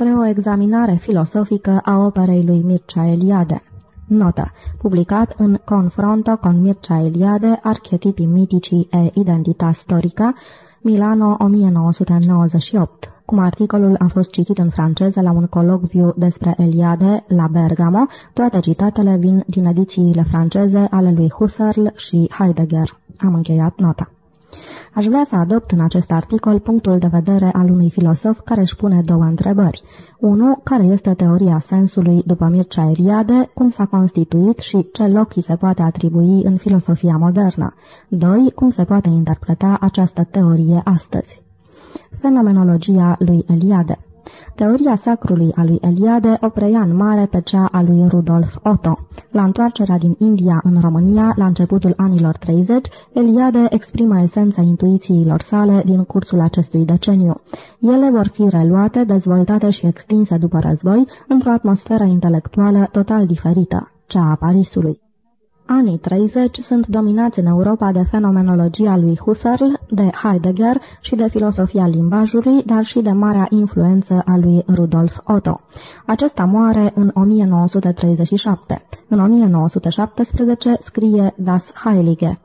spre o examinare filosofică a operei lui Mircea Eliade. Notă. Publicat în Confronto con Mircea Eliade, Archetipii mitici e identitas storica, Milano 1998. Cum articolul a fost citit în franceză la un colocviu despre Eliade la Bergamo, toate citatele vin din edițiile franceze ale lui Husserl și Heidegger. Am încheiat nota. Aș vrea să adopt în acest articol punctul de vedere al unui filosof care își pune două întrebări. 1. Care este teoria sensului după Mircea Eliade, cum s-a constituit și ce loc îi se poate atribui în filosofia modernă? 2. Cum se poate interpreta această teorie astăzi? Fenomenologia lui Eliade Teoria sacrului a lui Eliade o preia în mare pe cea a lui Rudolf Otto. La întoarcerea din India în România, la începutul anilor 30, Eliade exprimă esența intuițiilor sale din cursul acestui deceniu. Ele vor fi reluate, dezvoltate și extinse după război într-o atmosferă intelectuală total diferită, cea a Parisului. Anii 30 sunt dominați în Europa de fenomenologia lui Husserl, de Heidegger și de filosofia limbajului, dar și de marea influență a lui Rudolf Otto. Acesta moare în 1937. În 1917 scrie Das Heilige.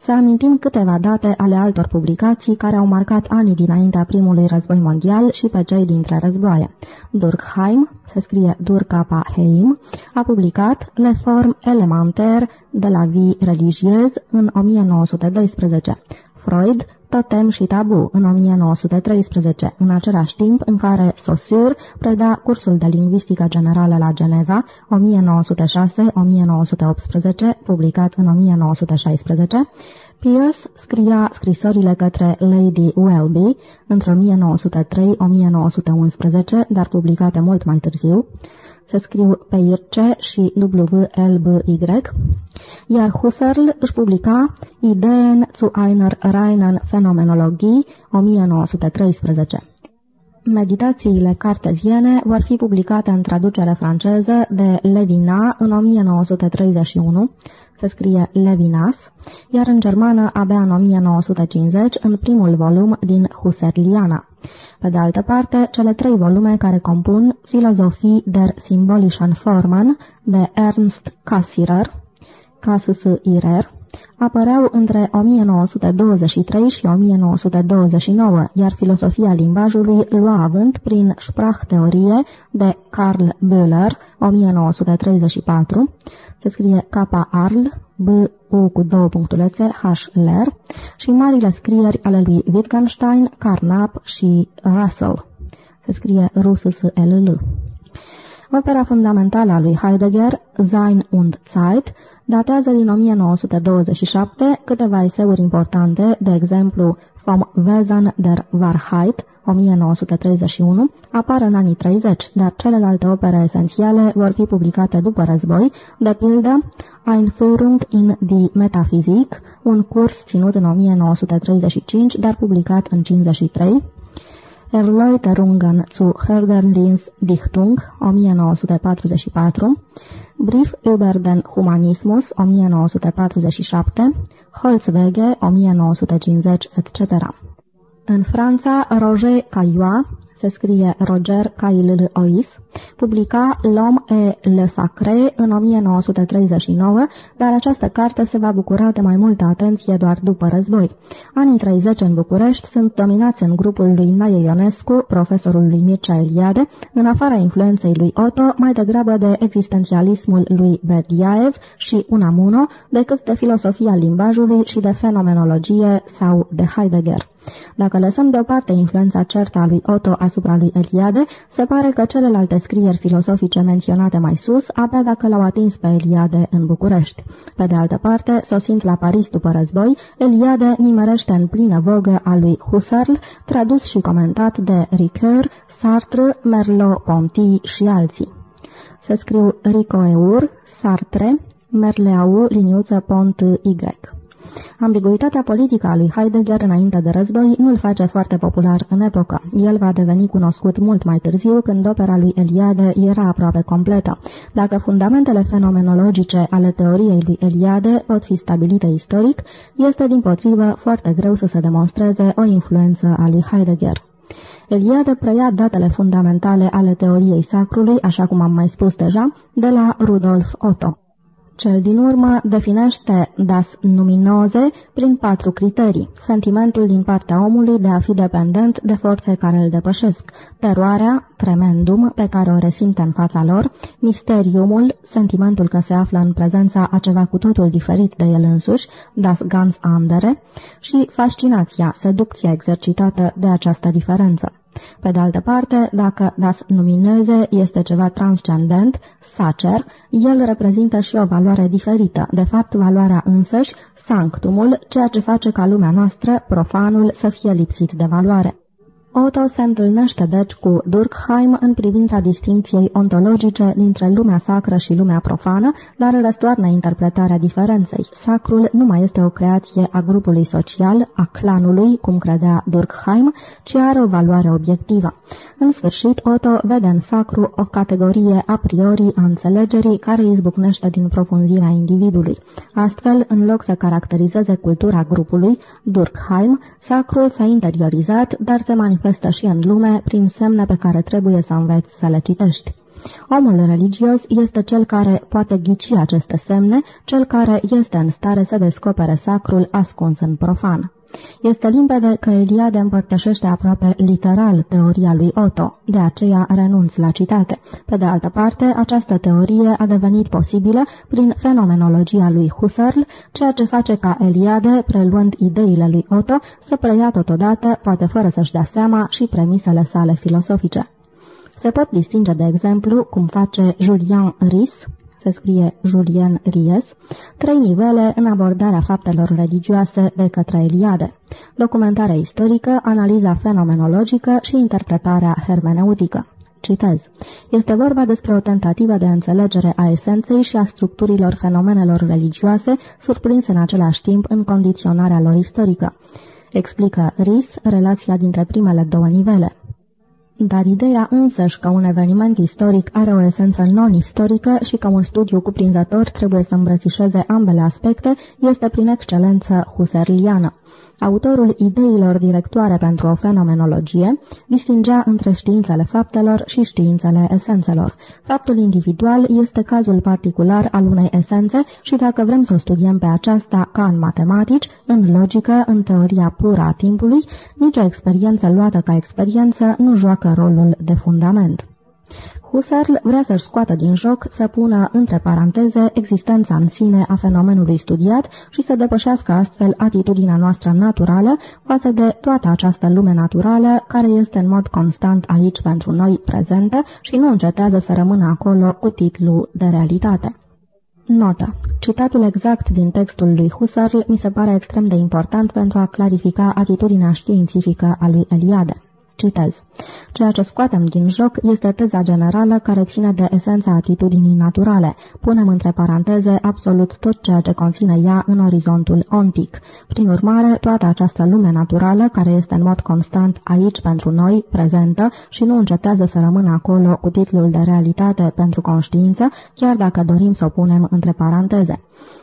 Să amintim câteva date ale altor publicații care au marcat anii dinaintea primului război mondial și pe cei dintre războaie. Durkheim, se scrie Durkapa Heim, a publicat Le Forme Elementaire de la Vie Religieuse în 1912. Freud, Totem și Tabu, în 1913, în același timp în care Saussure preda cursul de lingvistică generală la Geneva, 1906-1918, publicat în 1916, Pierce scria scrisorile către Lady Welby între 1903-1911, dar publicate mult mai târziu, se scriu Peirce și WLBY, iar Husserl își publica Ideen zu einer reinen Phänomenologie 1913. Meditațiile carteziene vor fi publicate în traducere franceză de Levina în 1931, se scrie Levinas, iar în germană abia în 1950 în primul volum din Husserliana. Pe de altă parte, cele trei volume care compun Filozofii der Symbolischen Formen de Ernst Cassirer, Casus Irer, apăreau între 1923 și 1929, iar filosofia limbajului lua avânt prin Sprachteorie de Karl Böhler, 1934, se scrie K-Arl, B-U cu două punctulețe, H-Ler, și marile scrieri ale lui Wittgenstein, Carnap și Russell. Se scrie Russ-L-L. Opera fundamentală a lui Heidegger, Sein und Zeit, datează din 1927 câteva eseuri importante, de exemplu Vom Wesen der Wahrheit, 1931, apar în anii 30, dar celelalte opere esențiale vor fi publicate după război, de pildă Einführung in die Metaphysik, un curs ținut în 1935, dar publicat în 53, Erläuterungen zu Hölderlins Dichtung, 1944, Brief über den Humanismus, 1947, Holzwege, 1950, etc. În Franța, Roger Caillois, se scrie Roger Caillois, publica L'Homme et le Sacré în 1939, dar această carte se va bucura de mai multă atenție doar după război. Anii 30 în București sunt dominați în grupul lui Naie Ionescu, profesorul lui Mircea Eliade, în afara influenței lui Otto, mai degrabă de existențialismul lui Berdiaev și Unamuno, decât de filosofia limbajului și de fenomenologie sau de Heidegger. Dacă lăsăm deoparte influența certă a lui Otto asupra lui Eliade, se pare că celelalte scrieri filosofice menționate mai sus, abia dacă l-au atins pe Eliade în București. Pe de altă parte, sosind la Paris după război, Eliade nimerește în plină vogă a lui Husserl, tradus și comentat de Ricoeur, Sartre, Merleau-Ponty și alții. Se scriu Ricoeur, Sartre, Merleau, liniuță Pont Y. Ambiguitatea politică a lui Heidegger înainte de război nu-l face foarte popular în epocă. El va deveni cunoscut mult mai târziu, când opera lui Eliade era aproape completă. Dacă fundamentele fenomenologice ale teoriei lui Eliade pot fi stabilite istoric, este din potrivă foarte greu să se demonstreze o influență a lui Heidegger. Eliade preia datele fundamentale ale teoriei sacrului, așa cum am mai spus deja, de la Rudolf Otto. Cel din urmă definește das numinoze prin patru criterii. Sentimentul din partea omului de a fi dependent de forțe care îl depășesc, teroarea, tremendum, pe care o resimte în fața lor, misteriumul, sentimentul că se află în prezența a ceva cu totul diferit de el însuși, das ganz andere, și fascinația, seducția exercitată de această diferență. Pe de altă parte, dacă das numineze este ceva transcendent, sacer, el reprezintă și o valoare diferită, de fapt valoarea însăși, sanctumul, ceea ce face ca lumea noastră, profanul, să fie lipsit de valoare. Otto se întâlnește deci cu Durkheim în privința distinției ontologice dintre lumea sacră și lumea profană, dar răstoarnă interpretarea diferenței. Sacrul nu mai este o creație a grupului social, a clanului, cum credea Durkheim, ci are o valoare obiectivă. În sfârșit, Otto vede în sacru o categorie a priori a înțelegerii care izbucnește din profunzirea individului. Astfel, în loc să caracterizeze cultura grupului, Durkheim, sacrul s-a interiorizat, dar se manifestă și în lume prin semne pe care trebuie să înveți să le citești. Omul religios este cel care poate ghici aceste semne, cel care este în stare să descopere sacrul ascuns în profan. Este limpede că Eliade împărtășește aproape literal teoria lui Otto, de aceea renunț la citate. Pe de altă parte, această teorie a devenit posibilă prin fenomenologia lui Husserl, ceea ce face ca Eliade, preluând ideile lui Otto, să preia totodată, poate fără să-și dea seama, și premisele sale filosofice. Se pot distinge, de exemplu, cum face Julian Ries, se scrie Julien Ries, trei nivele în abordarea faptelor religioase de către Eliade, documentarea istorică, analiza fenomenologică și interpretarea hermeneutică. Citez. Este vorba despre o tentativă de înțelegere a esenței și a structurilor fenomenelor religioase, surprinse în același timp în condiționarea lor istorică. Explică Ries relația dintre primele două nivele. Dar ideea însăși că un eveniment istoric are o esență non-istorică și că un studiu cuprinzător trebuie să îmbrățișeze ambele aspecte este prin excelență husserliană. Autorul ideilor directoare pentru o fenomenologie distingea între științele faptelor și științele esențelor. Faptul individual este cazul particular al unei esențe și dacă vrem să o studiem pe aceasta ca în matematici, în logică, în teoria pură a timpului, nicio experiență luată ca experiență nu joacă rolul de fundament. Husserl vrea să-și scoată din joc, să pună între paranteze existența în sine a fenomenului studiat și să depășească astfel atitudinea noastră naturală față de toată această lume naturală care este în mod constant aici pentru noi prezentă și nu încetează să rămână acolo cu titlu de realitate. Notă. Citatul exact din textul lui Husserl mi se pare extrem de important pentru a clarifica atitudinea științifică a lui Eliade. Citez. Ceea ce scoatem din joc este teza generală care ține de esența atitudinii naturale. Punem între paranteze absolut tot ceea ce conține ea în orizontul ontic. Prin urmare, toată această lume naturală, care este în mod constant aici pentru noi, prezentă, și nu încetează să rămână acolo cu titlul de realitate pentru conștiință, chiar dacă dorim să o punem între paranteze.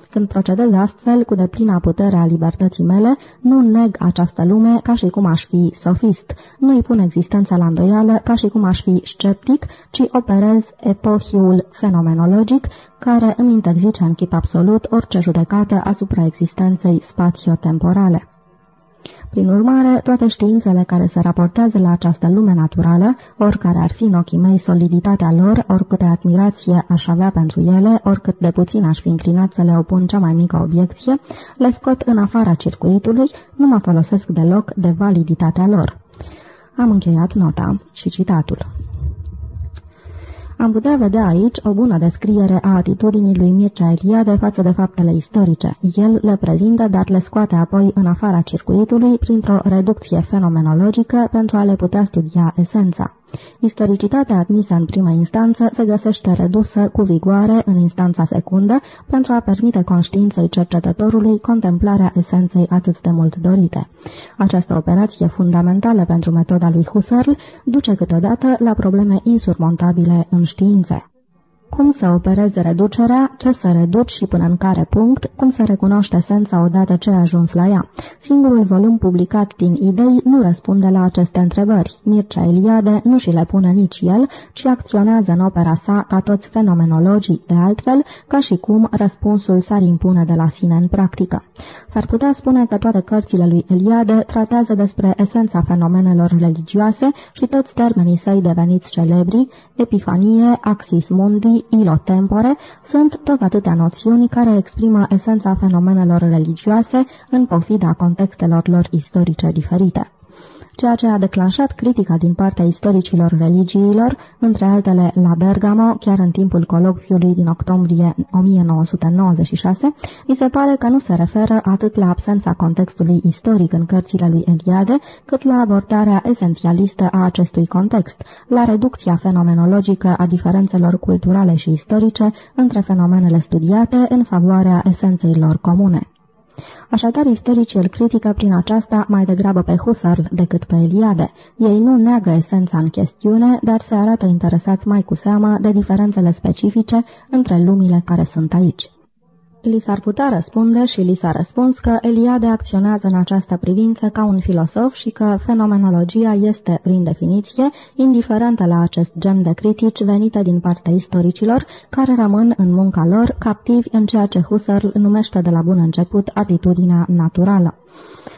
Când procedez astfel, cu deplina putere a libertății mele, nu neg această lume ca și cum aș fi sofist, nu îi pun existența la îndoială ca și cum aș fi sceptic, ci operez epohiul fenomenologic care îmi interzice în chip absolut orice judecată asupra existenței spațio-temporale. Prin urmare, toate științele care se raportează la această lume naturală, oricare ar fi în ochii mei soliditatea lor, oricâte admirație aș avea pentru ele, oricât de puțin aș fi înclinat să le opun cea mai mică obiecție, le scot în afara circuitului, nu mă folosesc deloc de validitatea lor. Am încheiat nota și citatul. Am putea vedea aici o bună descriere a atitudinii lui Mircea Eliade față de faptele istorice. El le prezintă, dar le scoate apoi în afara circuitului printr-o reducție fenomenologică pentru a le putea studia esența. Istoricitatea admisă în prima instanță se găsește redusă cu vigoare în instanța secundă pentru a permite conștiinței cercetătorului contemplarea esenței atât de mult dorite. Această operație fundamentală pentru metoda lui Husserl duce câteodată la probleme insurmontabile în științe. Cum să opereze reducerea, ce să reduci și până în care punct, cum să recunoști esența odată ce ai ajuns la ea. Singurul volum publicat din idei nu răspunde la aceste întrebări. Mircea Eliade nu și le pune nici el, ci acționează în opera sa ca toți fenomenologii, de altfel, ca și cum răspunsul s-ar impune de la sine în practică. S-ar putea spune că toate cărțile lui Eliade tratează despre esența fenomenelor religioase și toți termenii săi deveniți celebri, epifanie, axis mundi, ilotempore, sunt tot atâtea noțiuni care exprimă esența fenomenelor religioase în pofida contextelor lor istorice diferite ceea ce a declanșat critica din partea istoricilor religiilor, între altele la Bergamo, chiar în timpul colocviului din octombrie 1996, mi se pare că nu se referă atât la absența contextului istoric în cărțile lui Eliade, cât la abordarea esențialistă a acestui context, la reducția fenomenologică a diferențelor culturale și istorice între fenomenele studiate în favoarea esenței lor comune. Așadar, istoricii îl critică prin aceasta mai degrabă pe Husserl decât pe Eliade. Ei nu neagă esența în chestiune, dar se arată interesați mai cu seamă de diferențele specifice între lumile care sunt aici. Li s-ar putea răspunde și li s-a răspuns că Eliade acționează în această privință ca un filosof și că fenomenologia este, prin definiție, indiferentă la acest gen de critici venite din partea istoricilor, care rămân în munca lor captivi în ceea ce Husserl numește de la bun început atitudinea naturală.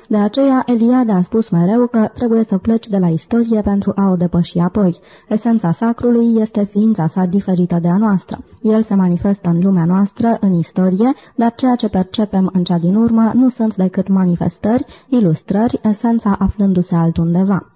De aceea, Eliade a spus mereu că trebuie să pleci de la istorie pentru a o depăși apoi. Esența sacrului este ființa sa diferită de a noastră. El se manifestă în lumea noastră, în istorie, dar ceea ce percepem în cea din urmă nu sunt decât manifestări, ilustrări, esența aflându-se altundeva.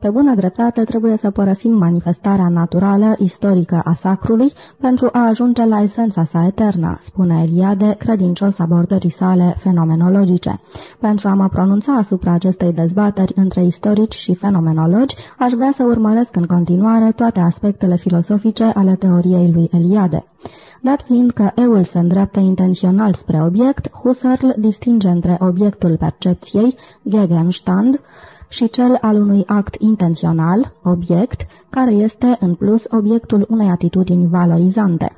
Pe bună dreptate trebuie să părăsim manifestarea naturală, istorică a sacrului pentru a ajunge la esența sa eternă, spune Eliade, credincios abordării sale fenomenologice. Pentru a mă pronunța asupra acestei dezbateri între istorici și fenomenologi, aș vrea să urmăresc în continuare toate aspectele filosofice ale teoriei lui Eliade. Dat fiind că eul se îndreaptă intențional spre obiect, Husserl distinge între obiectul percepției, Gegenstand, și cel al unui act intențional, obiect, care este, în plus, obiectul unei atitudini valorizante.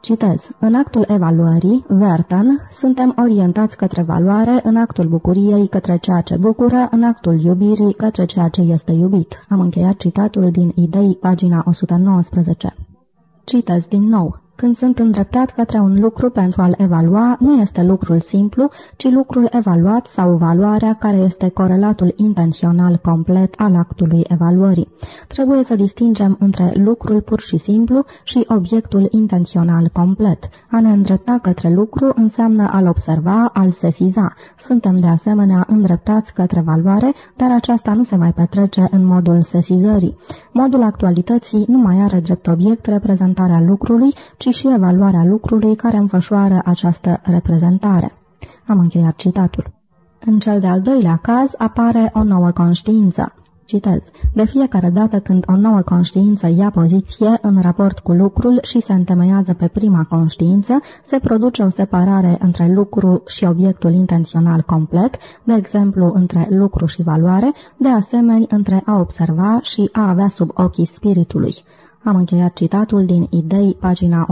Citez. În actul evaluării, Verten, suntem orientați către valoare, în actul bucuriei către ceea ce bucură, în actul iubirii către ceea ce este iubit. Am încheiat citatul din Idei, pagina 119. Citez din nou. Când sunt îndreptat către un lucru pentru a-l evalua, nu este lucrul simplu, ci lucrul evaluat sau valoarea care este corelatul intențional complet al actului evaluării. Trebuie să distingem între lucrul pur și simplu și obiectul intențional complet. A ne îndrepta către lucru înseamnă a-l observa, a-l sesiza. Suntem de asemenea îndreptați către valoare, dar aceasta nu se mai petrece în modul sesizării. Modul actualității nu mai are drept obiect reprezentarea lucrului, ci ci și evaluarea lucrului care înfășoară această reprezentare. Am încheiat citatul. În cel de-al doilea caz apare o nouă conștiință. Citez. De fiecare dată când o nouă conștiință ia poziție în raport cu lucrul și se întemeiază pe prima conștiință, se produce o separare între lucru și obiectul intențional complet, de exemplu între lucru și valoare, de asemenea între a observa și a avea sub ochii spiritului. Am încheiat citatul din Idei, pagina 120-121.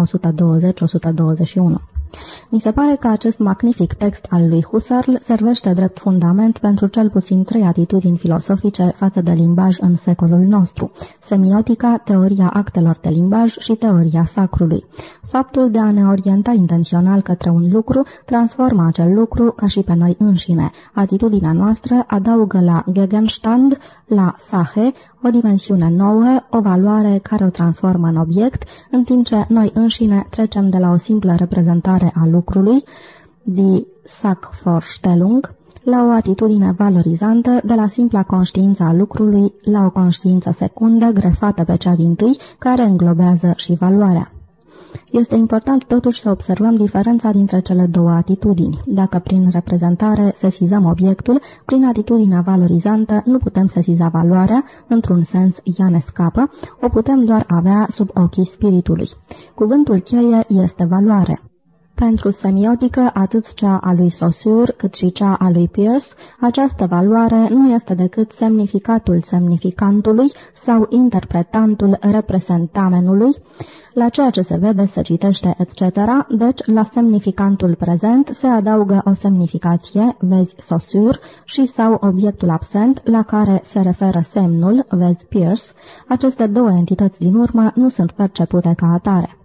Mi se pare că acest magnific text al lui Husserl servește drept fundament pentru cel puțin trei atitudini filosofice față de limbaj în secolul nostru, semiotica, teoria actelor de limbaj și teoria sacrului. Faptul de a ne orienta intențional către un lucru transformă acel lucru ca și pe noi înșine. Atitudinea noastră adaugă la Gegenstand, la Sache, o dimensiune nouă, o valoare care o transformă în obiect, în timp ce noi înșine trecem de la o simplă reprezentare a lucrului, die Sackvorstellung, la o atitudine valorizantă, de la simpla conștiință a lucrului la o conștiință secundă grefată pe cea din tâi, care înglobează și valoarea. Este important totuși să observăm diferența dintre cele două atitudini. Dacă prin reprezentare sesizăm obiectul, prin atitudinea valorizantă nu putem sesiza valoarea, într-un sens ea ne scapă, o putem doar avea sub ochii spiritului. Cuvântul cheie este valoare. Pentru semiotică, atât cea a lui Saussure cât și cea a lui Pierce, această valoare nu este decât semnificatul semnificantului sau interpretantul reprezentamenului, la ceea ce se vede, se citește, etc., deci la semnificantul prezent se adaugă o semnificație, vezi Saussure, și sau obiectul absent, la care se referă semnul, vezi Pierce. Aceste două entități din urmă nu sunt percepute ca atare.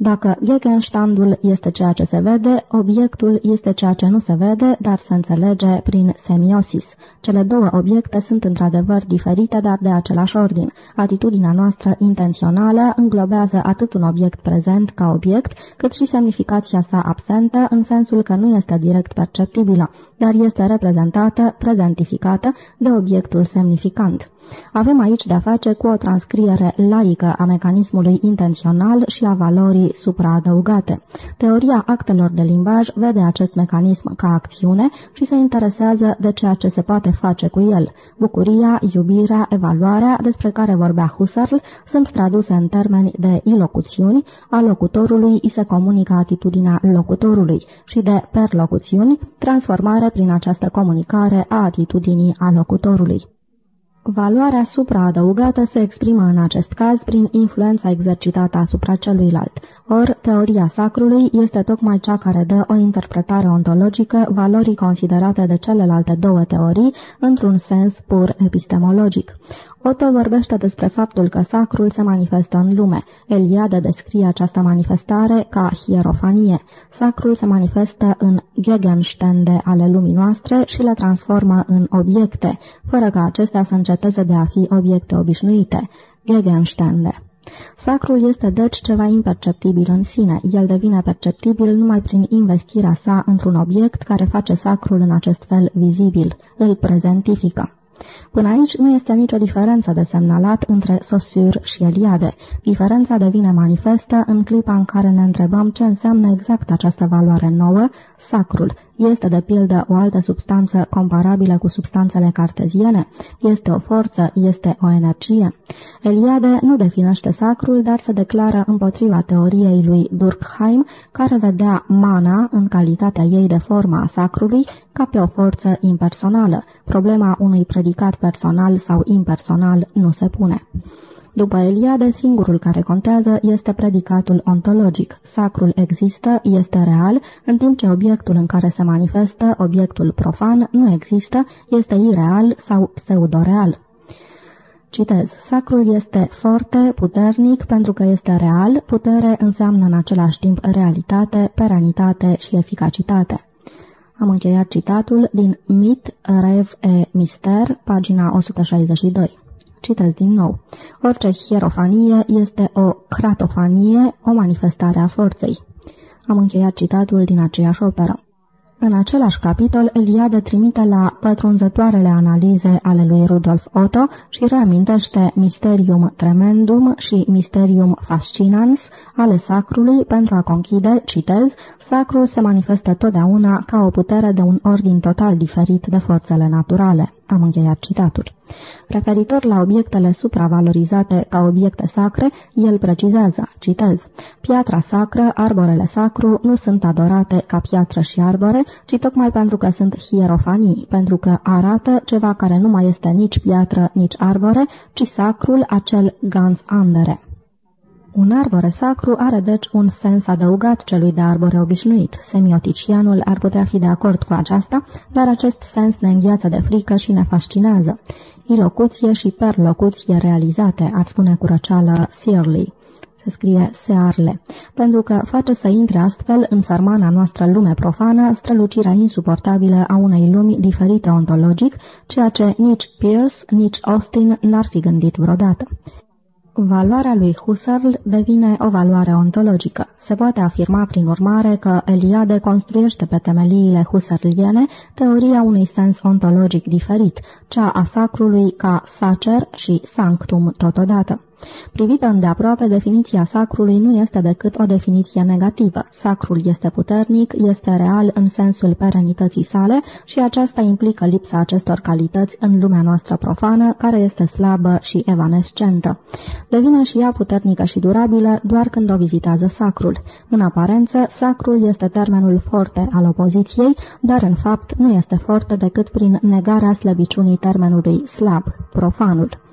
Dacă Gegenstandul este ceea ce se vede, obiectul este ceea ce nu se vede, dar se înțelege prin semiosis. Cele două obiecte sunt într-adevăr diferite, dar de același ordin. Atitudinea noastră intențională înglobează atât un obiect prezent ca obiect, cât și semnificația sa absentă, în sensul că nu este direct perceptibilă, dar este reprezentată, prezentificată de obiectul semnificant. Avem aici de-a face cu o transcriere laică a mecanismului intențional și a valorii supraadăugate. Teoria actelor de limbaj vede acest mecanism ca acțiune și se interesează de ceea ce se poate face cu el. Bucuria, iubirea, evaluarea, despre care vorbea Husserl, sunt traduse în termeni de ilocuțiuni, a locutorului îi se comunică atitudinea locutorului și de perlocuțiuni, transformare prin această comunicare a atitudinii a locutorului. Valoarea supraadăugată se exprimă în acest caz prin influența exercitată asupra celuilalt. Ori, teoria sacrului este tocmai cea care dă o interpretare ontologică valorii considerate de celelalte două teorii într-un sens pur epistemologic. Otto vorbește despre faptul că sacrul se manifestă în lume. Eliade descrie această manifestare ca hierofanie. Sacrul se manifestă în gegenstände ale lumii noastre și le transformă în obiecte, fără ca acestea să înceteze de a fi obiecte obișnuite. Gegenstände. Sacrul este deci ceva imperceptibil în sine. El devine perceptibil numai prin investirea sa într-un obiect care face sacrul în acest fel vizibil, îl prezentifică. Până aici nu este nicio diferență de semnalat între Saussure și Eliade. Diferența devine manifestă în clipa în care ne întrebăm ce înseamnă exact această valoare nouă, sacrul, este de pildă o altă substanță comparabilă cu substanțele carteziene? Este o forță? Este o energie? Eliade nu definește sacrul, dar se declară împotriva teoriei lui Durkheim, care vedea mana, în calitatea ei de formă a sacrului, ca pe o forță impersonală. Problema unui predicat personal sau impersonal nu se pune. După Eliade, singurul care contează este predicatul ontologic. Sacrul există, este real, în timp ce obiectul în care se manifestă, obiectul profan, nu există, este ireal sau pseudoreal. Citez. Sacrul este foarte, puternic, pentru că este real, putere înseamnă în același timp realitate, peranitate și eficacitate. Am încheiat citatul din Mit, Rev e Mister, pagina 162. Citez din nou. Orice hierofanie este o cratofanie, o manifestare a forței. Am încheiat citatul din aceeași operă. În același capitol, Eliade trimite la pătrunzătoarele analize ale lui Rudolf Otto și reamintește Mysterium Tremendum și Mysterium Fascinans ale sacrului pentru a conchide, citez, sacrul se manifestă totdeauna ca o putere de un ordin total diferit de forțele naturale. Am încheiat citatul. Referitor la obiectele supravalorizate ca obiecte sacre, el precizează, citez, Piatra sacră, arborele sacru, nu sunt adorate ca piatră și arbore, ci tocmai pentru că sunt hierofanii, pentru că arată ceva care nu mai este nici piatră, nici arbore, ci sacrul, acel gans andere. Un arbore sacru are deci un sens adăugat celui de arbore obișnuit. Semioticianul ar putea fi de acord cu aceasta, dar acest sens ne îngheață de frică și ne fascinează. Ilocuție și perlocuție realizate, ar spune cu răceală Searley se scrie Searle, pentru că face să intre astfel în sarmana noastră lume profană strălucirea insuportabilă a unei lumi diferite ontologic, ceea ce nici Pierce, nici Austin n-ar fi gândit vreodată. Valoarea lui Husserl devine o valoare ontologică. Se poate afirma prin urmare că Eliade construiește pe temeliile husserliene teoria unui sens ontologic diferit, cea a sacrului ca sacer și sanctum totodată. Privită îndeaproape, definiția sacrului nu este decât o definiție negativă. Sacrul este puternic, este real în sensul perenității sale și aceasta implică lipsa acestor calități în lumea noastră profană, care este slabă și evanescentă. Devine și ea puternică și durabilă doar când o vizitează sacrul. În aparență, sacrul este termenul forte al opoziției, dar în fapt nu este forte decât prin negarea slăbiciunii termenului slab, profanul.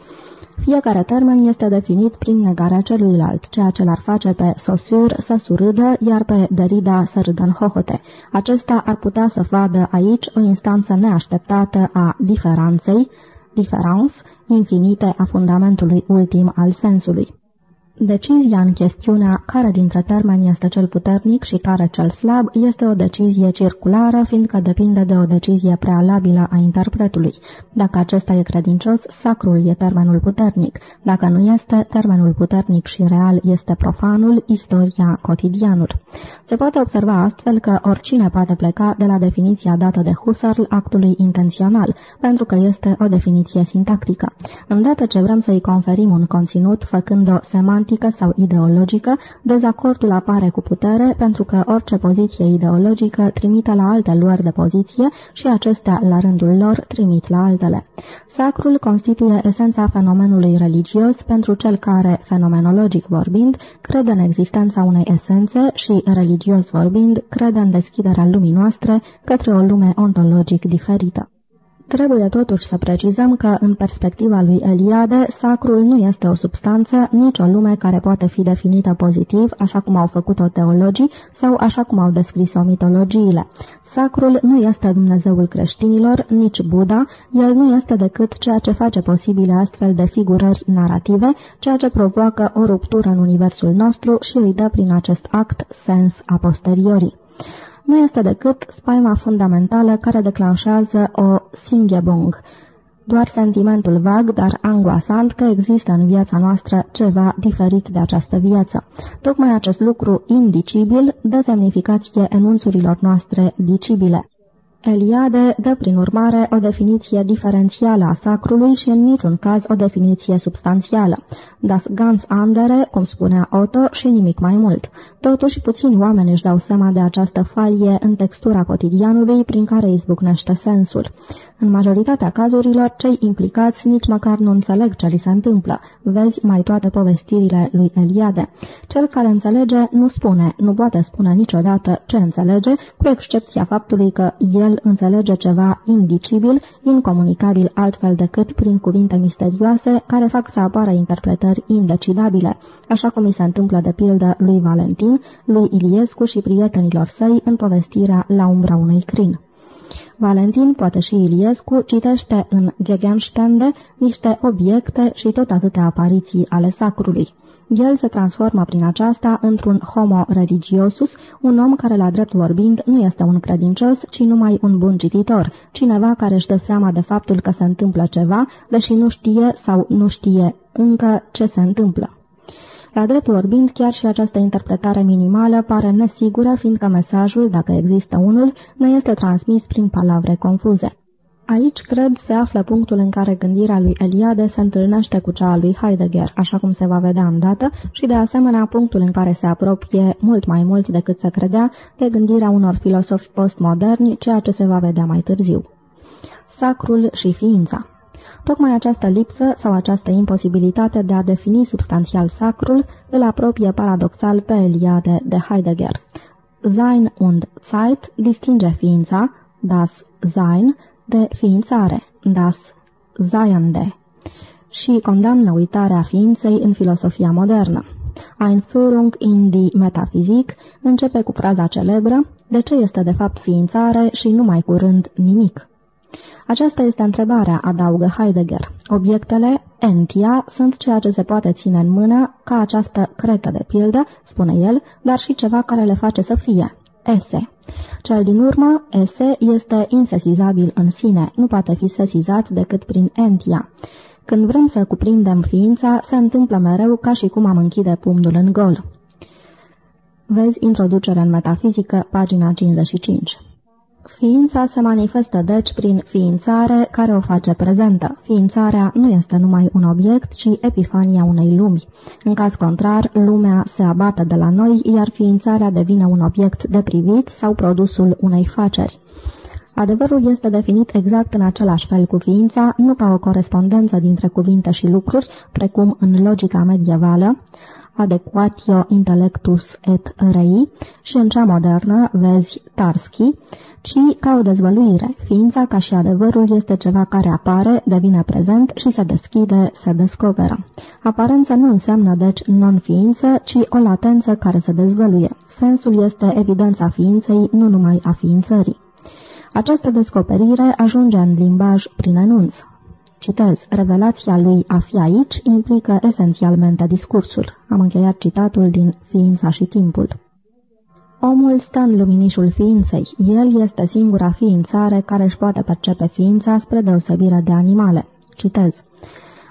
Fiecare termen este definit prin negarea celuilalt, ceea ce l-ar face pe Sosur să surâdă, iar pe Derrida să râdă în hohote. Acesta ar putea să vadă aici o instanță neașteptată a diferanței, diferențe, infinite a fundamentului ultim al sensului. Decizia în chestiunea care dintre termeni este cel puternic și care cel slab este o decizie circulară, fiindcă depinde de o decizie prealabilă a interpretului. Dacă acesta e credincios, sacrul e termenul puternic. Dacă nu este, termenul puternic și real este profanul, istoria, cotidianul. Se poate observa astfel că oricine poate pleca de la definiția dată de Husserl actului intențional, pentru că este o definiție sintactică. Îndată ce vrem să-i conferim un conținut, făcând-o semantică, semantică sau ideologică, dezacordul apare cu putere pentru că orice poziție ideologică trimite la alte luări de poziție și acestea, la rândul lor, trimit la altele. Sacrul constituie esența fenomenului religios pentru cel care, fenomenologic vorbind, crede în existența unei esențe și, religios vorbind, crede în deschiderea lumii noastre către o lume ontologic diferită. Trebuie totuși să precizăm că, în perspectiva lui Eliade, sacrul nu este o substanță, nici o lume care poate fi definită pozitiv, așa cum au făcut-o teologii sau așa cum au descris-o mitologiile. Sacrul nu este Dumnezeul creștinilor, nici Buddha, el nu este decât ceea ce face posibile astfel de figurări narrative, ceea ce provoacă o ruptură în universul nostru și îi dă prin acest act sens a posteriorii nu este decât spaima fundamentală care declanșează o singebung, doar sentimentul vag, dar angoasant că există în viața noastră ceva diferit de această viață. Tocmai acest lucru indicibil dă semnificație enunțurilor noastre dicibile. Eliade dă prin urmare o definiție diferențială a sacrului și în niciun caz o definiție substanțială. Das ganz andere, cum spunea Otto, și nimic mai mult. Totuși, puțini oameni își dau seama de această falie în textura cotidianului prin care izbucnește sensul. În majoritatea cazurilor, cei implicați nici măcar nu înțeleg ce li se întâmplă. Vezi mai toate povestirile lui Eliade. Cel care înțelege nu spune, nu poate spune niciodată ce înțelege, cu excepția faptului că el înțelege ceva indicibil, incomunicabil altfel decât prin cuvinte misterioase care fac să apară interpretări indecidabile, așa cum i se întâmplă de pildă lui Valentin, lui Iliescu și prietenilor săi în povestirea La umbra unui crin. Valentin, poate și Iliescu, citește în Gegenstände niște obiecte și tot atâtea apariții ale sacrului. El se transformă prin aceasta într-un homo religiosus, un om care, la drept vorbind, nu este un credincios, ci numai un bun cititor, cineva care își dă seama de faptul că se întâmplă ceva, deși nu știe sau nu știe încă ce se întâmplă. La drept vorbind, chiar și această interpretare minimală pare nesigură, fiindcă mesajul, dacă există unul, ne este transmis prin palavre confuze. Aici, cred, se află punctul în care gândirea lui Eliade se întâlnește cu cea a lui Heidegger, așa cum se va vedea îndată, și de asemenea punctul în care se apropie mult mai mult decât se credea de gândirea unor filosofi postmoderni, ceea ce se va vedea mai târziu. Sacrul și ființa Tocmai această lipsă sau această imposibilitate de a defini substanțial sacrul îl apropie paradoxal pe Eliade de Heidegger. Sein und Zeit distinge ființa, das Sein, de ființare, das Seiende, și condamnă uitarea ființei în filosofia modernă. Einführung in die Metaphysik începe cu fraza celebră, de ce este de fapt ființare și numai curând nimic. Aceasta este întrebarea, adaugă Heidegger. Obiectele, entia, sunt ceea ce se poate ține în mână, ca această cretă de pildă, spune el, dar și ceva care le face să fie, ese. Cel din urmă, ese, este insesizabil în sine, nu poate fi sesizat decât prin entia. Când vrem să cuprindem ființa, se întâmplă mereu ca și cum am închide pumnul în gol. Vezi introducerea în metafizică, pagina 55. Ființa se manifestă deci prin ființare care o face prezentă. Ființarea nu este numai un obiect, ci epifania unei lumi. În caz contrar, lumea se abate de la noi, iar ființarea devine un obiect de privit sau produsul unei faceri. Adevărul este definit exact în același fel cu ființa, nu ca o corespondență dintre cuvinte și lucruri, precum în logica medievală, adequatio intellectus et rei, și în cea modernă, vezi Tarski, ci ca o dezvăluire. Ființa, ca și adevărul, este ceva care apare, devine prezent și se deschide, se descoperă. Aparență nu înseamnă, deci, non-ființă, ci o latență care se dezvăluie. Sensul este evidența ființei, nu numai a ființării. Această descoperire ajunge în limbaj prin enunț. Citez, revelația lui a fi aici implică esențialmente discursul. Am încheiat citatul din Ființa și timpul. Omul stă în luminișul ființei. El este singura ființare care își poate percepe ființa spre deosebire de animale. Citez.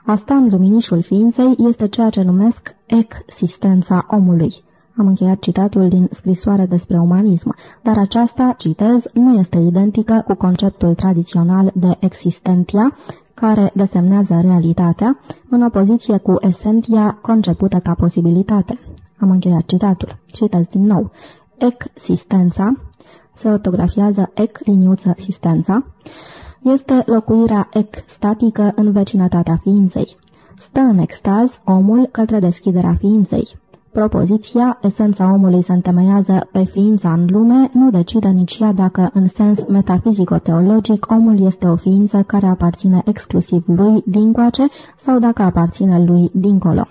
A sta în luminișul ființei este ceea ce numesc existența omului. Am încheiat citatul din scrisoare despre umanism, dar aceasta, citez, nu este identică cu conceptul tradițional de existentia, care desemnează realitatea, în opoziție cu esentia concepută ca posibilitate. Am încheiat citatul. Citez din nou. Existența, se ortografiază ec liniuță sistența, este locuirea extatică în vecinătatea ființei. Stă în extaz omul către deschiderea ființei. Propoziția, esența omului se întemeiază pe ființa în lume, nu decide nici ea dacă, în sens metafizico-teologic, omul este o ființă care aparține exclusiv lui dincoace sau dacă aparține lui dincolo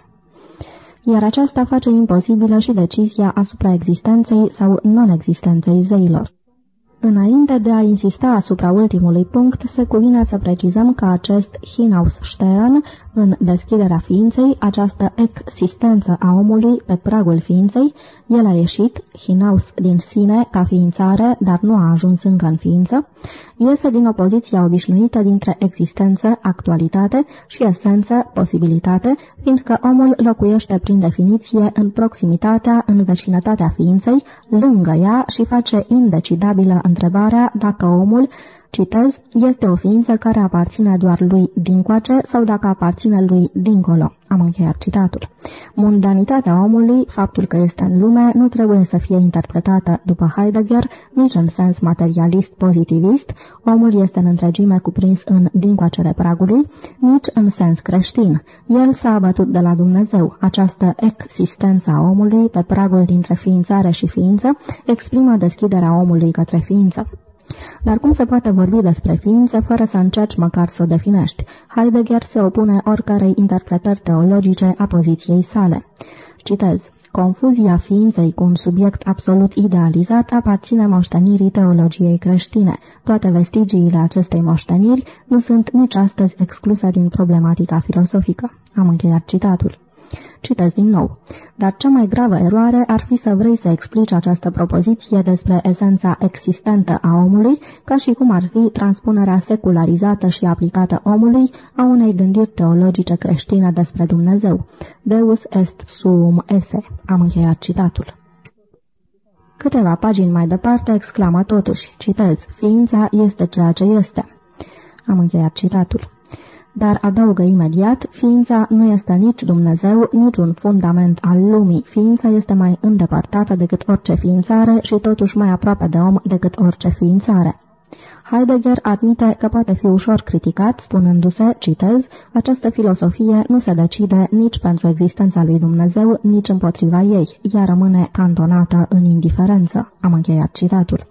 iar aceasta face imposibilă și decizia asupra existenței sau non-existenței zeilor. Înainte de a insista asupra ultimului punct, se cuvine să precizăm că acest Hinausstern, în deschiderea ființei, această existență a omului pe pragul ființei, el a ieșit, Hinaus din sine, ca ființare, dar nu a ajuns încă în ființă, iese din opoziția obișnuită dintre existență, actualitate și esență, posibilitate, fiindcă omul locuiește prin definiție în proximitatea, în vecinătatea ființei, lângă ea și face indecidabilă întrebarea dacă omul citez, este o ființă care aparține doar lui dincoace sau dacă aparține lui dincolo. Am încheiat citatul. Mundanitatea omului, faptul că este în lume, nu trebuie să fie interpretată după Heidegger, nici în sens materialist-pozitivist, omul este în întregime cuprins în dincoacele pragului, nici în sens creștin. El s-a abătut de la Dumnezeu. Această existență a omului, pe pragul dintre ființare și ființă, exprimă deschiderea omului către ființă. Dar cum se poate vorbi despre ființe fără să încerci măcar să o definești? Heidegger se opune oricărei interpretări teologice a poziției sale. Citez. Confuzia ființei cu un subiect absolut idealizat aparține moștenirii teologiei creștine. Toate vestigiile acestei moșteniri nu sunt nici astăzi excluse din problematica filosofică. Am încheiat citatul. Citesc din nou. Dar cea mai gravă eroare ar fi să vrei să explici această propoziție despre esența existentă a omului, ca și cum ar fi transpunerea secularizată și aplicată omului a unei gândiri teologice creștine despre Dumnezeu. Deus est suum esse. Am încheiat citatul. Câteva pagini mai departe exclamă totuși, citez, ființa este ceea ce este. Am încheiat citatul dar adaugă imediat, ființa nu este nici Dumnezeu, nici un fundament al lumii. Ființa este mai îndepărtată decât orice ființare și totuși mai aproape de om decât orice ființare. Heidegger admite că poate fi ușor criticat, spunându-se, citez, această filosofie nu se decide nici pentru existența lui Dumnezeu, nici împotriva ei, ea rămâne cantonată în indiferență. Am încheiat citatul.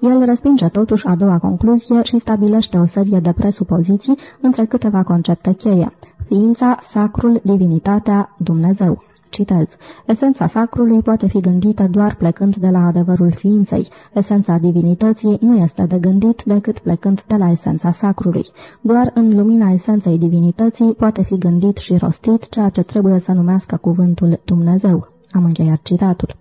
El respinge totuși a doua concluzie și stabilește o serie de presupoziții între câteva concepte cheie. Ființa, sacrul, divinitatea, Dumnezeu. Citez. Esența sacrului poate fi gândită doar plecând de la adevărul ființei. Esența divinității nu este de gândit decât plecând de la esența sacrului. Doar în lumina esenței divinității poate fi gândit și rostit ceea ce trebuie să numească cuvântul Dumnezeu. Am încheiat citatul.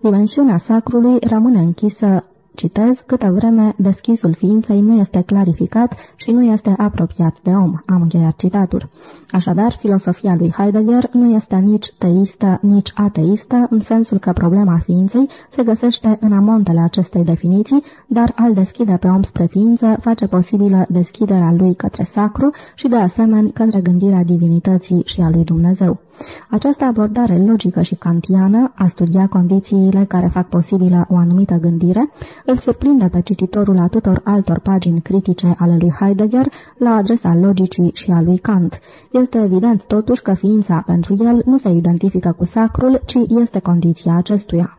Dimensiunea sacrului rămâne închisă citez, câtă vreme deschisul ființei nu este clarificat și nu este apropiat de om. Am încheiat citatul. Așadar, filosofia lui Heidegger nu este nici teistă, nici ateistă, în sensul că problema ființei se găsește în amontele acestei definiții, dar al deschide pe om spre ființă face posibilă deschiderea lui către sacru și de asemenea către gândirea divinității și a lui Dumnezeu. Această abordare logică și kantiană a studia condițiile care fac posibilă o anumită gândire îl surprinde pe cititorul atâtor altor pagini critice ale lui Heidegger la adresa logicii și a lui Kant. Este evident totuși că ființa pentru el nu se identifică cu sacrul, ci este condiția acestuia.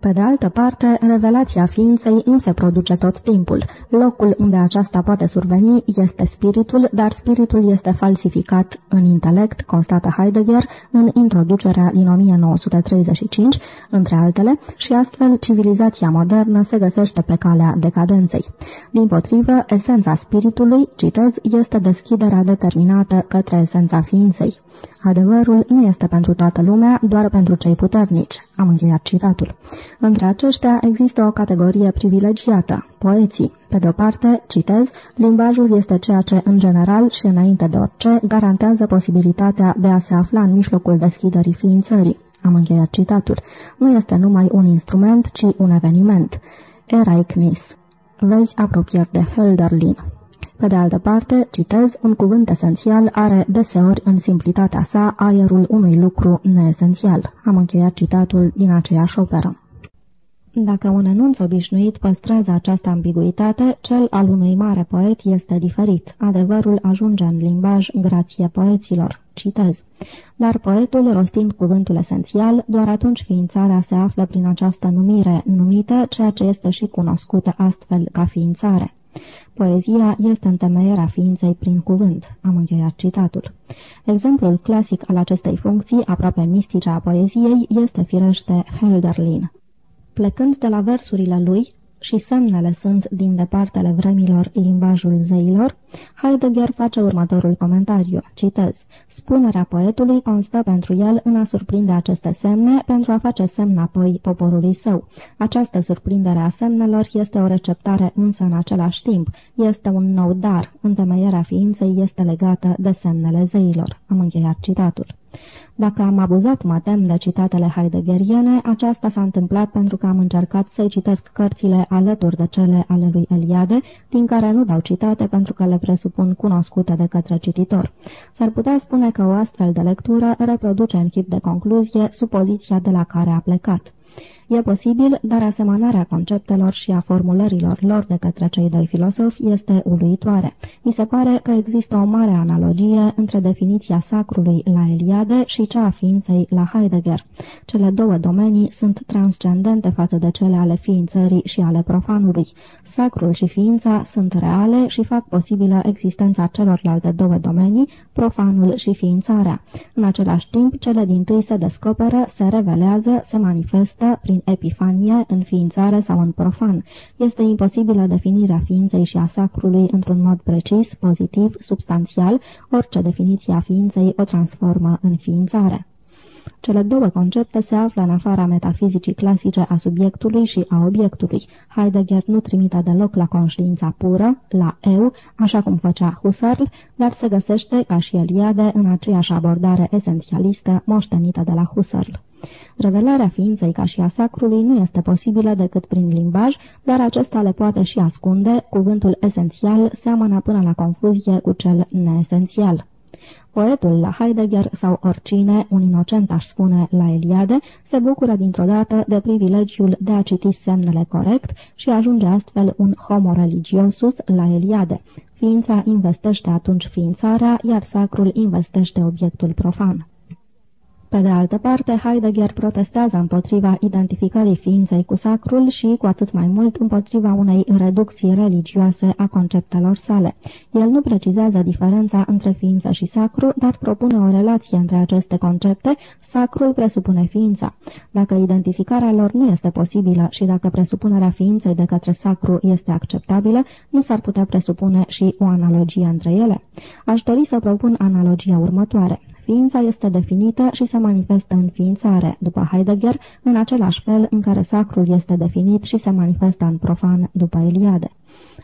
Pe de altă parte, revelația ființei nu se produce tot timpul. Locul unde aceasta poate surveni este spiritul, dar spiritul este falsificat în intelect, constată Heidegger în introducerea din 1935, între altele, și astfel civilizația modernă se găsește pe calea decadenței. Din potrivă, esența spiritului, citez, este deschiderea determinată către esența ființei. Adevărul nu este pentru toată lumea, doar pentru cei puternici. Am încheiat citatul. Între aceștia există o categorie privilegiată, poeții. Pe de-o parte, citez, limbajul este ceea ce, în general și înainte de orice, garantează posibilitatea de a se afla în mijlocul deschiderii ființării. Am încheiat citatul. Nu este numai un instrument, ci un eveniment. Eraicnis. Vezi apropiat de Hölderlin. Pe de altă parte, citez, un cuvânt esențial are deseori în simplitatea sa aerul unui lucru neesențial. Am încheiat citatul din aceeași operă. Dacă un enunț obișnuit păstrează această ambiguitate, cel al unui mare poet este diferit. Adevărul ajunge în limbaj grație poeților. Citez. Dar poetul, rostind cuvântul esențial, doar atunci ființarea se află prin această numire numită, ceea ce este și cunoscută astfel ca ființare. Poezia este întemeierea ființei prin cuvânt. Am încheiat citatul. Exemplul clasic al acestei funcții, aproape mistice a poeziei, este firește Hölderlin. Plecând de la versurile lui, și semnele sunt din departele vremilor limbajul zeilor, Heidegger face următorul comentariu, citez, Spunerea poetului constă pentru el în a surprinde aceste semne pentru a face semn apoi poporului său. Această surprindere a semnelor este o receptare însă în același timp. Este un nou dar. Întemeierea ființei este legată de semnele zeilor. Am încheiat citatul. Dacă am abuzat, mă tem, de citatele heideggeriene, aceasta s-a întâmplat pentru că am încercat să-i citesc cărțile alături de cele ale lui Eliade, din care nu dau citate pentru că le presupun cunoscute de către cititor. S-ar putea spune că o astfel de lectură reproduce în chip de concluzie supoziția de la care a plecat. E posibil, dar asemănarea conceptelor și a formulărilor lor de către cei doi filosofi este uluitoare. Mi se pare că există o mare analogie între definiția sacrului la Eliade și cea a ființei la Heidegger. Cele două domenii sunt transcendente față de cele ale ființării și ale profanului. Sacrul și ființa sunt reale și fac posibilă existența celorlalte două domenii, profanul și ființarea. În același timp, cele din tâi se descoperă, se revelează, se manifestă prin prin epifanie, în ființare sau în profan. Este imposibilă definirea ființei și a sacrului într-un mod precis, pozitiv, substanțial, orice definiție a ființei o transformă în ființare. Cele două concepte se află în afara metafizicii clasice a subiectului și a obiectului. Heidegger nu trimite deloc la conștiința pură, la eu, așa cum făcea Husserl, dar se găsește, ca și Eliade, în aceeași abordare esențialistă moștenită de la Husserl. Revelarea ființei ca și a sacrului nu este posibilă decât prin limbaj, dar acesta le poate și ascunde, cuvântul esențial seamănă până la confuzie cu cel neesențial. Poetul la Heidegger sau oricine, un inocent aș spune la Eliade, se bucură dintr-o dată de privilegiul de a citi semnele corect și ajunge astfel un homo religiosus la Eliade. Ființa investește atunci ființarea, iar sacrul investește obiectul profan. Pe de altă parte, Heidegger protestează împotriva identificării ființei cu sacrul și, cu atât mai mult, împotriva unei reducții religioase a conceptelor sale. El nu precizează diferența între ființă și sacru, dar propune o relație între aceste concepte. Sacrul presupune ființa. Dacă identificarea lor nu este posibilă și dacă presupunerea ființei de către sacru este acceptabilă, nu s-ar putea presupune și o analogie între ele. Aș dori să propun analogia următoare. Ființa este definită și se manifestă în ființare, după Heidegger, în același fel în care sacrul este definit și se manifestă în profan, după Eliade.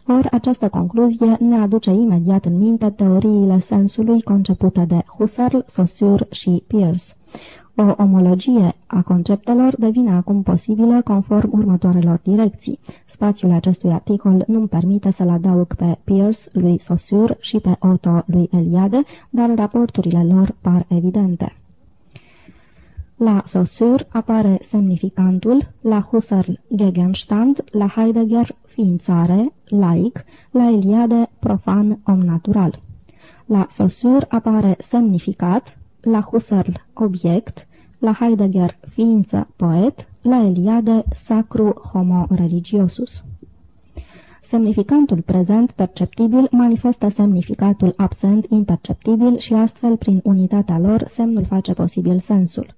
Ori această concluzie ne aduce imediat în minte teoriile sensului concepute de Husserl, Saussure și Peirce. O omologie a conceptelor devine acum posibilă conform următoarelor direcții. Spațiul acestui articol nu-mi permite să-l adaug pe Pierce lui Saussure și pe Otto lui Eliade, dar raporturile lor par evidente. La Saussure apare semnificantul, la Husserl Gegenstand, la Heidegger ființare, laic, la Eliade profan om natural. La Saussure apare semnificat, la Husserl obiect, la Heidegger ființă poet, la Eliade sacru homo religiosus. Semnificantul prezent perceptibil manifestă semnificatul absent imperceptibil și astfel, prin unitatea lor, semnul face posibil sensul.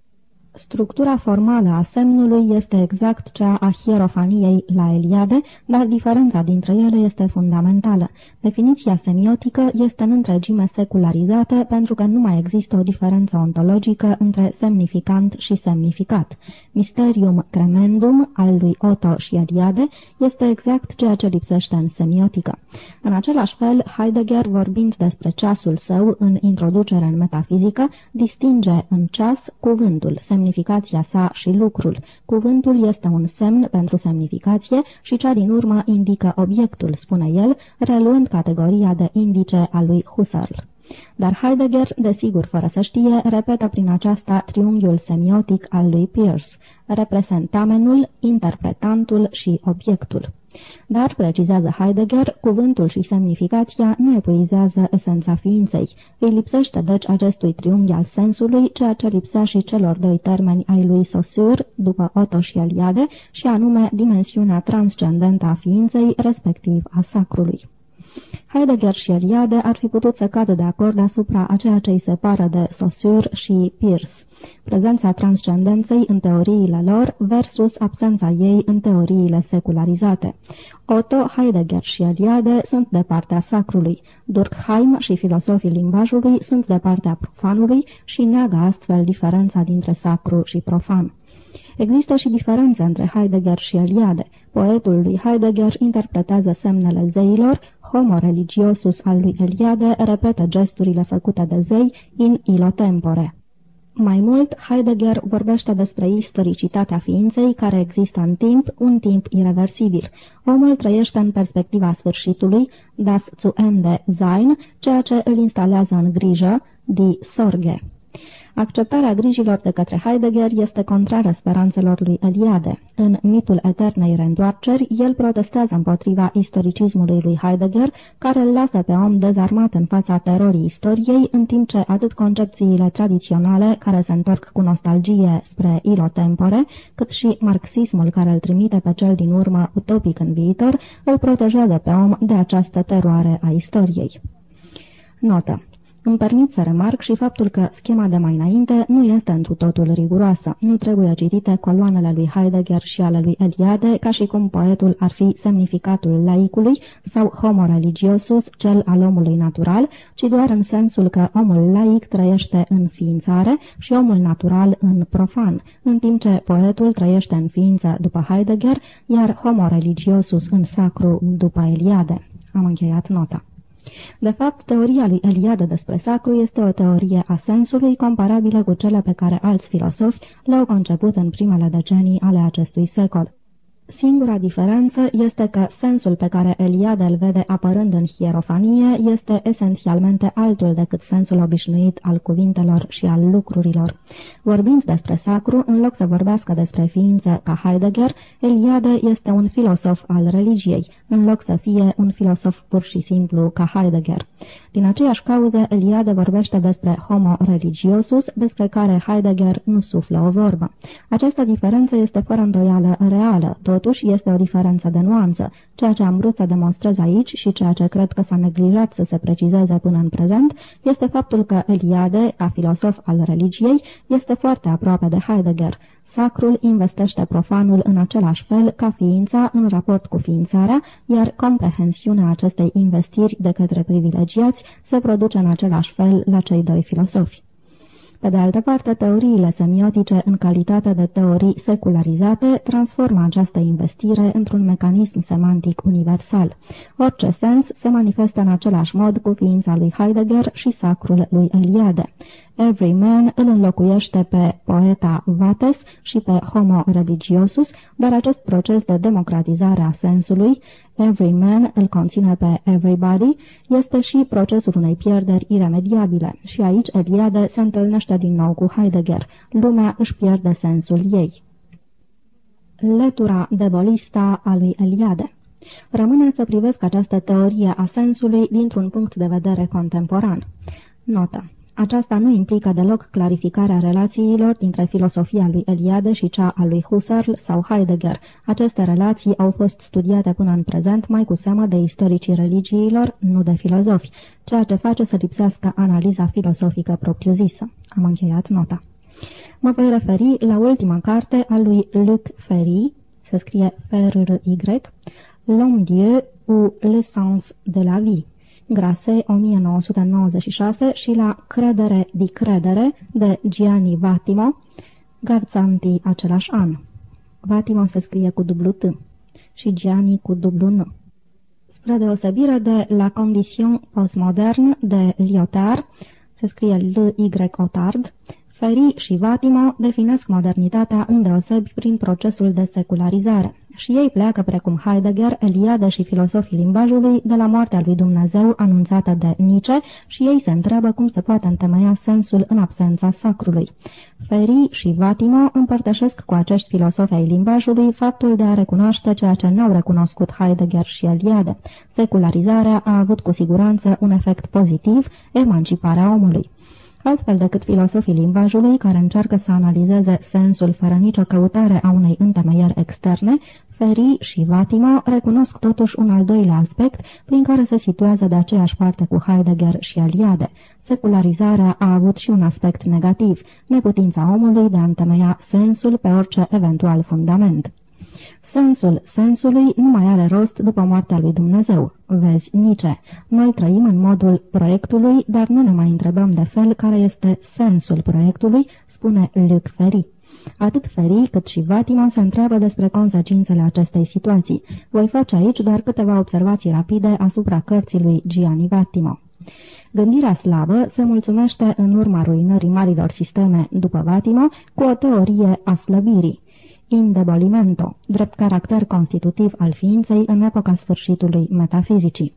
Structura formală a semnului este exact cea a hierofaniei la Eliade, dar diferența dintre ele este fundamentală. Definiția semiotică este în întregime secularizată pentru că nu mai există o diferență ontologică între semnificant și semnificat. Mysterium cremendum al lui Otto și Eliade este exact ceea ce lipsește în semiotică. În același fel, Heidegger, vorbind despre ceasul său în introducere în metafizică, distinge în ceas cuvântul, semnificația sa și lucrul. Cuvântul este un semn pentru semnificație și cea din urmă indică obiectul, spune el, reluând categoria de indice a lui Husserl. Dar Heidegger, desigur fără să știe, repetă prin aceasta triunghiul semiotic al lui Peirce, representamenul, interpretantul și obiectul. Dar, precizează Heidegger, cuvântul și semnificația nu epuizează esența ființei. Îi lipsește deci acestui triunghi al sensului, ceea ce lipsea și celor doi termeni ai lui Saussure, după Otto și Eliade, și anume dimensiunea transcendentă a ființei, respectiv a sacrului. Heidegger și Eliade ar fi putut să cadă de acord asupra a ceea ce îi separă de Saussure și Peirce, prezența transcendenței în teoriile lor versus absența ei în teoriile secularizate. Otto, Heidegger și Eliade sunt de partea sacrului, Durkheim și filosofii limbajului sunt de partea profanului și neagă astfel diferența dintre sacru și profan. Există și diferențe între Heidegger și Eliade. Poetul lui Heidegger interpretează semnele zeilor, Homo religiosus al lui Eliade repetă gesturile făcute de zei in ilo tempore. Mai mult, Heidegger vorbește despre istoricitatea ființei care există în timp, un timp irreversibil. Omul trăiește în perspectiva sfârșitului, das zu Ende sein, ceea ce îl instalează în grijă, di Sorge. Acceptarea grijilor de către Heidegger este contrară speranțelor lui Eliade. În mitul eternei reîntoarceri, el protestează împotriva istoricismului lui Heidegger, care îl lasă pe om dezarmat în fața terorii istoriei, în timp ce atât concepțiile tradiționale, care se întorc cu nostalgie spre ilotempore, cât și marxismul care îl trimite pe cel din urmă utopic în viitor, îl protejează pe om de această teroare a istoriei. Notă. Îmi permit să remarc și faptul că schema de mai înainte nu este întru totul riguroasă. Nu trebuie citite coloanele lui Heidegger și ale lui Eliade ca și cum poetul ar fi semnificatul laicului sau homo religiosus, cel al omului natural, ci doar în sensul că omul laic trăiește în ființare și omul natural în profan, în timp ce poetul trăiește în ființă după Heidegger, iar homo religiosus în sacru după Eliade. Am încheiat nota. De fapt, teoria lui Eliade despre sacru este o teorie a sensului comparabilă cu cele pe care alți filosofi le-au conceput în primele decenii ale acestui secol. Singura diferență este că sensul pe care Eliade îl vede apărând în hierofanie este esențialmente altul decât sensul obișnuit al cuvintelor și al lucrurilor. Vorbind despre sacru, în loc să vorbească despre ființă ca Heidegger, Eliade este un filosof al religiei, în loc să fie un filosof pur și simplu ca Heidegger. Din aceeași cauză, Eliade vorbește despre homo religiosus, despre care Heidegger nu suflă o vorbă. Această diferență este fără îndoială reală, totuși este o diferență de nuanță. Ceea ce am vrut să demonstrez aici și ceea ce cred că s-a neglijat să se precizeze până în prezent este faptul că Eliade, ca filosof al religiei, este foarte aproape de Heidegger. Sacrul investește profanul în același fel ca ființa în raport cu ființarea, iar comprehensiunea acestei investiri de către privilegiați se produce în același fel la cei doi filosofi. Pe de altă parte, teoriile semiotice, în calitate de teorii secularizate, transformă această investire într-un mecanism semantic universal. Orice sens se manifestă în același mod cu ființa lui Heidegger și sacrul lui Eliade. Every Man îl înlocuiește pe poeta Vates și pe Homo religiosus, dar acest proces de democratizare a sensului, Every Man îl conține pe Everybody, este și procesul unei pierderi iremediabile. Și aici Eliade se întâlnește din nou cu Heidegger. Lumea își pierde sensul ei. Letura de bolista a lui Eliade Rămâne să privesc această teorie a sensului dintr-un punct de vedere contemporan. Notă. Aceasta nu implică deloc clarificarea relațiilor dintre filosofia lui Eliade și cea a lui Husserl sau Heidegger. Aceste relații au fost studiate până în prezent mai cu seamă de istoricii religiilor, nu de filozofi, ceea ce face să lipsească analiza filosofică propriu-zisă. Am încheiat nota. Mă voi referi la ultima carte a lui Luc Ferry, se scrie F-R-R-Y, L'homme Dieu ou le sens de la vie. Grase 1996 și la Credere di Credere de Gianni Vattimo, Garzanti același an. Vattimo se scrie cu dublu T și Gianni cu dublu N. Spre deosebire de La Condition Postmodern de Lyotard, se scrie L-Y-Otard, Ferry și Vattimo definesc modernitatea îndeosebi prin procesul de secularizare și ei pleacă precum Heidegger, Eliade și filosofii limbajului de la moartea lui Dumnezeu anunțată de Nietzsche și ei se întreabă cum se poate întemeia sensul în absența sacrului. Ferry și Vatimo împărtășesc cu acești filosofi ai limbajului faptul de a recunoaște ceea ce n-au recunoscut Heidegger și Eliade. Secularizarea a avut cu siguranță un efect pozitiv, emanciparea omului. Altfel decât filosofii limbajului, care încearcă să analizeze sensul fără nicio căutare a unei întemeieri externe, Feri și Vatima recunosc totuși un al doilea aspect prin care se situează de aceeași parte cu Heidegger și Eliade. Secularizarea a avut și un aspect negativ, neputința omului de a întemeia sensul pe orice eventual fundament. Sensul sensului nu mai are rost după moartea lui Dumnezeu. Vezi, Nice, noi trăim în modul proiectului, dar nu ne mai întrebăm de fel care este sensul proiectului, spune Luc Ferry. Atât Ferry cât și Vatima se întreabă despre consecințele acestei situații. Voi face aici doar câteva observații rapide asupra cărții lui Gianni Vattimo. Gândirea slavă se mulțumește în urma ruinării marilor sisteme după Vatimo cu o teorie a slăbirii indebolimento, drept caracter constitutiv al ființei în epoca sfârșitului metafizicii.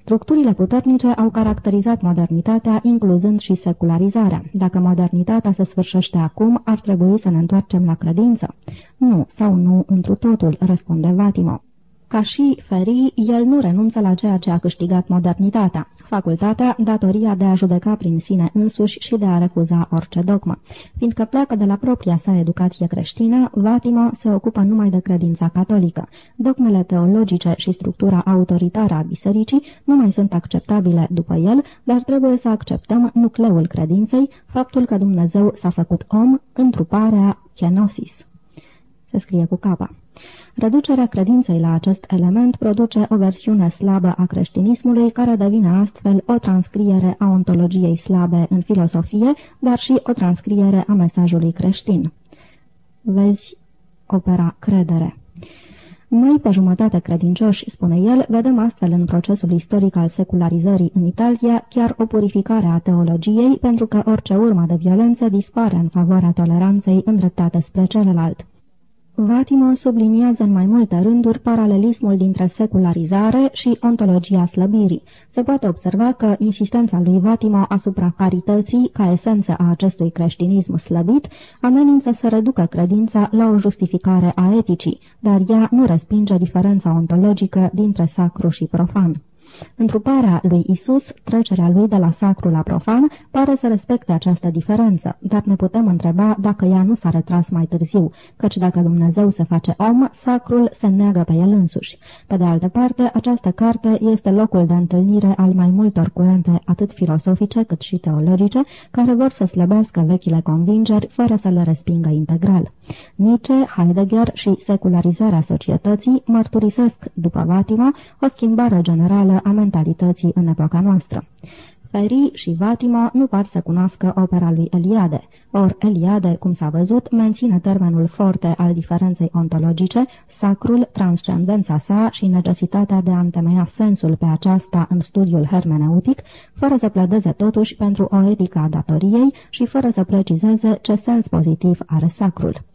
Structurile puternice au caracterizat modernitatea, incluzând și secularizarea. Dacă modernitatea se sfârșește acum, ar trebui să ne întoarcem la credință. Nu sau nu întru totul, răspunde Vatimo. Ca și Ferry, el nu renunță la ceea ce a câștigat modernitatea facultatea, datoria de a judeca prin sine însuși și de a refuza orice dogmă. Fiindcă pleacă de la propria sa educație creștină, Vatimo se ocupă numai de credința catolică. Dogmele teologice și structura autoritară a bisericii nu mai sunt acceptabile după el, dar trebuie să acceptăm nucleul credinței, faptul că Dumnezeu s-a făcut om, întruparea kenosis. Se scrie cu capa. Reducerea credinței la acest element produce o versiune slabă a creștinismului, care devine astfel o transcriere a ontologiei slabe în filosofie, dar și o transcriere a mesajului creștin. Vezi opera Credere. Noi, pe jumătate credincioși, spune el, vedem astfel în procesul istoric al secularizării în Italia chiar o purificare a teologiei, pentru că orice urmă de violență dispare în favoarea toleranței îndreptate spre celălalt. Vatimo subliniază în mai multe rânduri paralelismul dintre secularizare și ontologia slăbirii. Se poate observa că insistența lui Vatimo asupra carității, ca esență a acestui creștinism slăbit, amenință să reducă credința la o justificare a eticii, dar ea nu respinge diferența ontologică dintre sacru și profan. Întruparea lui Isus, trecerea lui de la sacru la profan, pare să respecte această diferență, dar ne putem întreba dacă ea nu s-a retras mai târziu, căci dacă Dumnezeu se face om, sacrul se neagă pe el însuși. Pe de altă parte, această carte este locul de întâlnire al mai multor curente, atât filosofice cât și teologice, care vor să slăbească vechile convingeri fără să le respingă integral. Nietzsche, Heidegger și secularizarea societății mărturisesc, după Vatima, o schimbare generală a mentalității în epoca noastră. Feri și Vatimo nu par să cunoască opera lui Eliade. Or, Eliade, cum s-a văzut, menține termenul forte al diferenței ontologice, sacrul, transcendența sa și necesitatea de a întemeia sensul pe aceasta în studiul hermeneutic, fără să plădeze totuși pentru o etică a datoriei și fără să precizeze ce sens pozitiv are sacrul.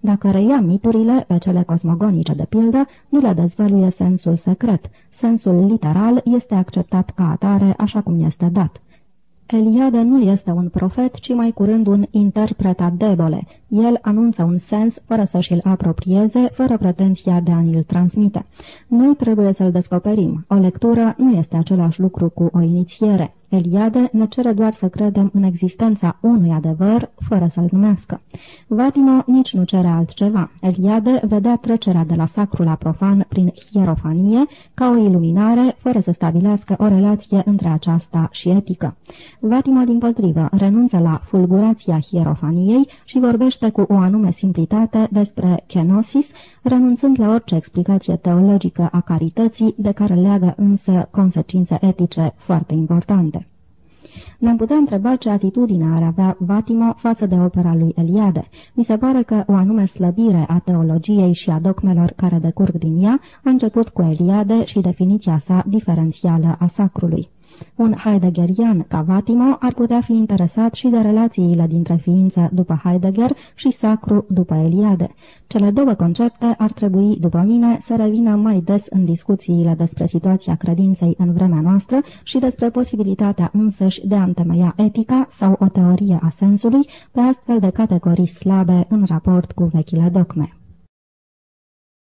Dacă reia miturile, pe cele cosmogonice de pildă, nu le dezvăluie sensul secret. Sensul literal este acceptat ca atare așa cum este dat. Eliade nu este un profet, ci mai curând un interpret ad debole. El anunță un sens fără să și-l apropieze, fără pretenția de a ni-l transmite. Noi trebuie să-l descoperim. O lectură nu este același lucru cu o inițiere. Eliade ne cere doar să credem în existența unui adevăr, fără să-l numească. Vatimo nici nu cere altceva. Eliade vedea trecerea de la sacru la profan prin hierofanie ca o iluminare, fără să stabilească o relație între aceasta și etică. Vatimo, din potrivă, renunță la fulgurația hierofaniei și vorbește cu o anume simplitate despre kenosis, renunțând la orice explicație teologică a carității, de care leagă însă consecințe etice foarte importante. Ne-am putea întreba ce atitudine ar avea Vatimo față de opera lui Eliade. Mi se pare că o anume slăbire a teologiei și a dogmelor care decurg din ea a început cu Eliade și definiția sa diferențială a sacrului. Un heideggerian ca Vatimo ar putea fi interesat și de relațiile dintre ființă după Heidegger și sacru după Eliade. Cele două concepte ar trebui, după mine, să revină mai des în discuțiile despre situația credinței în vremea noastră și despre posibilitatea însăși de a întemeia etica sau o teorie a sensului pe astfel de categorii slabe în raport cu vechile dogme.